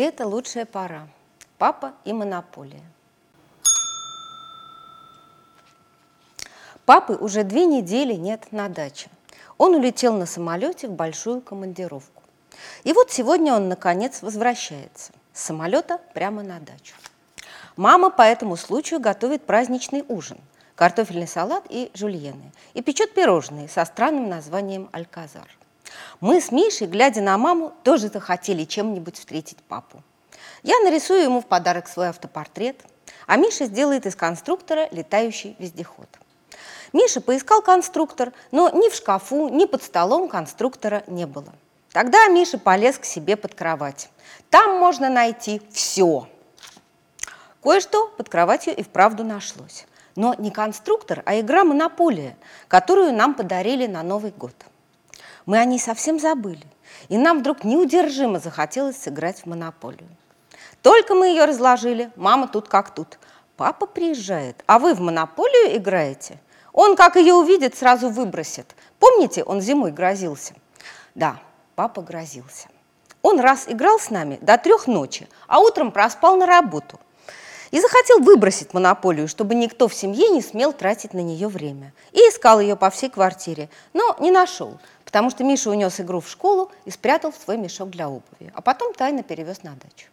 Лето – лучшая пора. Папа и монополия. Папы уже две недели нет на даче. Он улетел на самолете в большую командировку. И вот сегодня он, наконец, возвращается с самолета прямо на дачу. Мама по этому случаю готовит праздничный ужин – картофельный салат и жульены, и печет пирожные со странным названием «Альказар». Мы с Мишей, глядя на маму, тоже захотели чем-нибудь встретить папу. Я нарисую ему в подарок свой автопортрет, а Миша сделает из конструктора летающий вездеход. Миша поискал конструктор, но ни в шкафу, ни под столом конструктора не было. Тогда Миша полез к себе под кровать. Там можно найти все. Кое-что под кроватью и вправду нашлось. Но не конструктор, а игра «Монополия», которую нам подарили на Новый год. Мы о ней совсем забыли, и нам вдруг неудержимо захотелось сыграть в «Монополию». Только мы ее разложили, мама тут как тут. Папа приезжает, а вы в «Монополию» играете? Он, как ее увидит, сразу выбросит. Помните, он зимой грозился? Да, папа грозился. Он раз играл с нами до трех ночи, а утром проспал на работу – и захотел выбросить монополию, чтобы никто в семье не смел тратить на нее время. И искал ее по всей квартире, но не нашел, потому что Миша унес игру в школу и спрятал в свой мешок для обуви, а потом тайно перевез на дачу.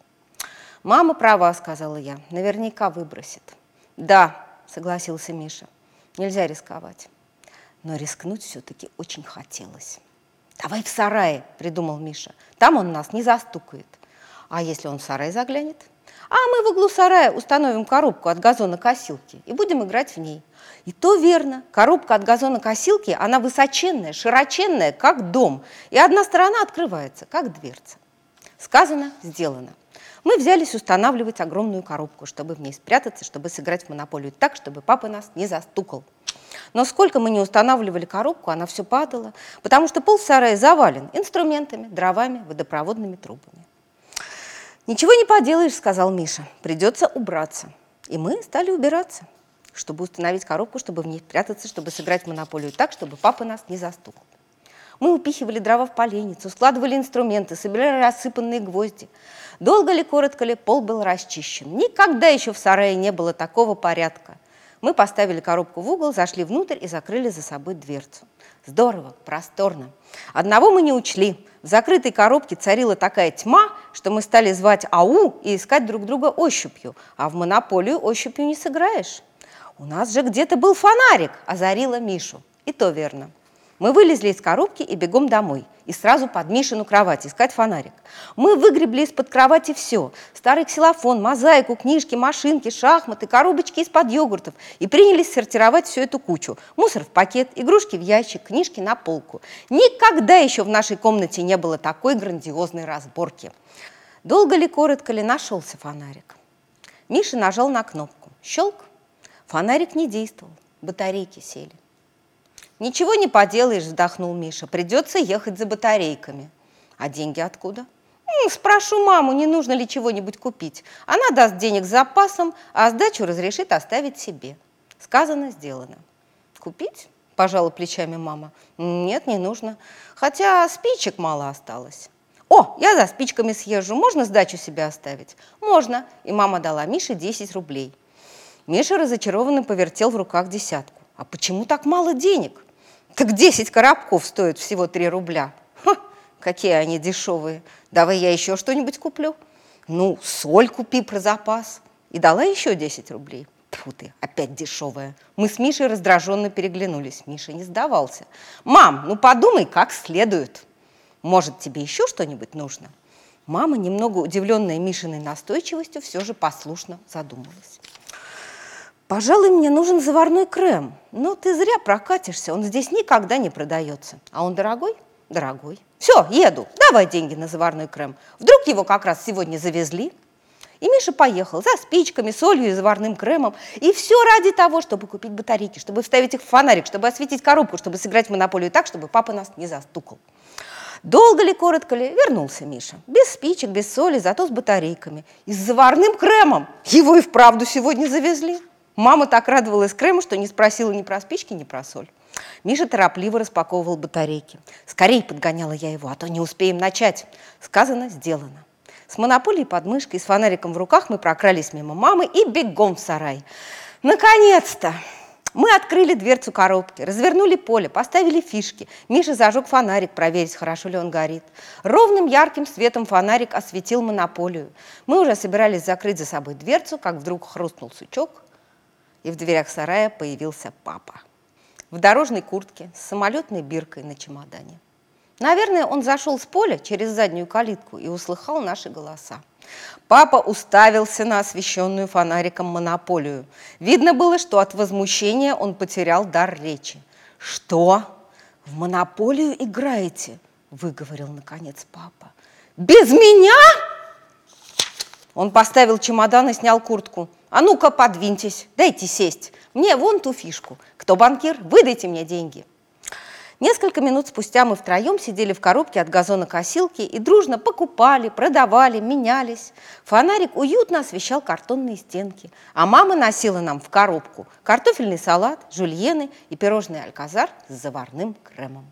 «Мама права», — сказала я, — «наверняка выбросит». «Да», — согласился Миша, — «нельзя рисковать». Но рискнуть все-таки очень хотелось. «Давай в сарае», — придумал Миша. «Там он нас не застукает». «А если он в сарай заглянет?» А мы в углу сарая установим коробку от газонокосилки и будем играть в ней. И то верно, коробка от газонокосилки, она высоченная, широченная, как дом, и одна сторона открывается, как дверца. Сказано, сделано. Мы взялись устанавливать огромную коробку, чтобы в ней спрятаться, чтобы сыграть в монополию так, чтобы папа нас не застукал. Но сколько мы не устанавливали коробку, она все падала, потому что пол сарая завален инструментами, дровами, водопроводными трубами. «Ничего не поделаешь», — сказал Миша. «Придется убраться». И мы стали убираться, чтобы установить коробку, чтобы в ней прятаться, чтобы сыграть в монополию так, чтобы папа нас не застукал. Мы упихивали дрова в поленницу, складывали инструменты, собирали рассыпанные гвозди. Долго ли, коротко ли, пол был расчищен. Никогда еще в сарае не было такого порядка. Мы поставили коробку в угол, зашли внутрь и закрыли за собой дверцу. Здорово, просторно. Одного мы не учли. В закрытой коробке царила такая тьма, что мы стали звать АУ и искать друг друга ощупью. А в монополию ощупью не сыграешь. У нас же где-то был фонарик, озарила Мишу. И то верно. Мы вылезли из коробки и бегом домой. И сразу под Мишину кровать искать фонарик. Мы выгребли из-под кровати все. Старый ксилофон, мозаику, книжки, машинки, шахматы, коробочки из-под йогуртов. И принялись сортировать всю эту кучу. Мусор в пакет, игрушки в ящик, книжки на полку. Никогда еще в нашей комнате не было такой грандиозной разборки. Долго ли, коротко ли, нашелся фонарик. Миша нажал на кнопку. Щелк. Фонарик не действовал. Батарейки сели. «Ничего не поделаешь», – вздохнул Миша. «Придется ехать за батарейками». «А деньги откуда?» «Спрошу маму, не нужно ли чего-нибудь купить. Она даст денег с запасом, а сдачу разрешит оставить себе». Сказано, сделано. «Купить?» – пожала плечами мама. «Нет, не нужно. Хотя спичек мало осталось». «О, я за спичками съезжу. Можно сдачу себе оставить?» «Можно». И мама дала Мише 10 рублей. Миша разочарованно повертел в руках десятку. «А почему так мало денег?» Так 10 коробков стоят всего 3 рубля. Ха, какие они дешевые. Давай я еще что-нибудь куплю. Ну, соль купи про запас. И дала еще 10 рублей. Тьфу ты, опять дешевая. Мы с Мишей раздраженно переглянулись. Миша не сдавался. Мам, ну подумай как следует. Может, тебе еще что-нибудь нужно? Мама, немного удивленная Мишиной настойчивостью, все же послушно задумалась. Пожалуй, мне нужен заварной крем. Но ты зря прокатишься, он здесь никогда не продается. А он дорогой? Дорогой. Все, еду, давай деньги на заварной крем. Вдруг его как раз сегодня завезли? И Миша поехал за спичками, солью и заварным кремом. И все ради того, чтобы купить батарейки, чтобы вставить их в фонарик, чтобы осветить коробку, чтобы сыграть в монополию так, чтобы папа нас не застукал. Долго ли, коротко ли, вернулся Миша. Без спичек, без соли, зато с батарейками. И с заварным кремом. Его и вправду сегодня завезли. Мама так радовалась крему, что не спросила ни про спички, ни про соль. Миша торопливо распаковывал батарейки. «Скорей!» – подгоняла я его, а то не успеем начать. Сказано, сделано. С монополией под мышкой, с фонариком в руках мы прокрались мимо мамы и бегом в сарай. Наконец-то! Мы открыли дверцу коробки, развернули поле, поставили фишки. Миша зажег фонарик, проверить, хорошо ли он горит. Ровным ярким светом фонарик осветил монополию. Мы уже собирались закрыть за собой дверцу, как вдруг хрустнул сучок, и в дверях сарая появился папа. В дорожной куртке с самолетной биркой на чемодане. Наверное, он зашел с поля через заднюю калитку и услыхал наши голоса. Папа уставился на освещенную фонариком монополию. Видно было, что от возмущения он потерял дар речи. «Что? В монополию играете?» – выговорил, наконец, папа. «Без меня?» Он поставил чемодан и снял куртку. «А ну-ка, подвиньтесь, дайте сесть. Мне вон ту фишку. Кто банкир? Выдайте мне деньги». Несколько минут спустя мы втроем сидели в коробке от газонокосилки и дружно покупали, продавали, менялись. Фонарик уютно освещал картонные стенки, а мама носила нам в коробку картофельный салат, жульены и пирожный альказар с заварным кремом.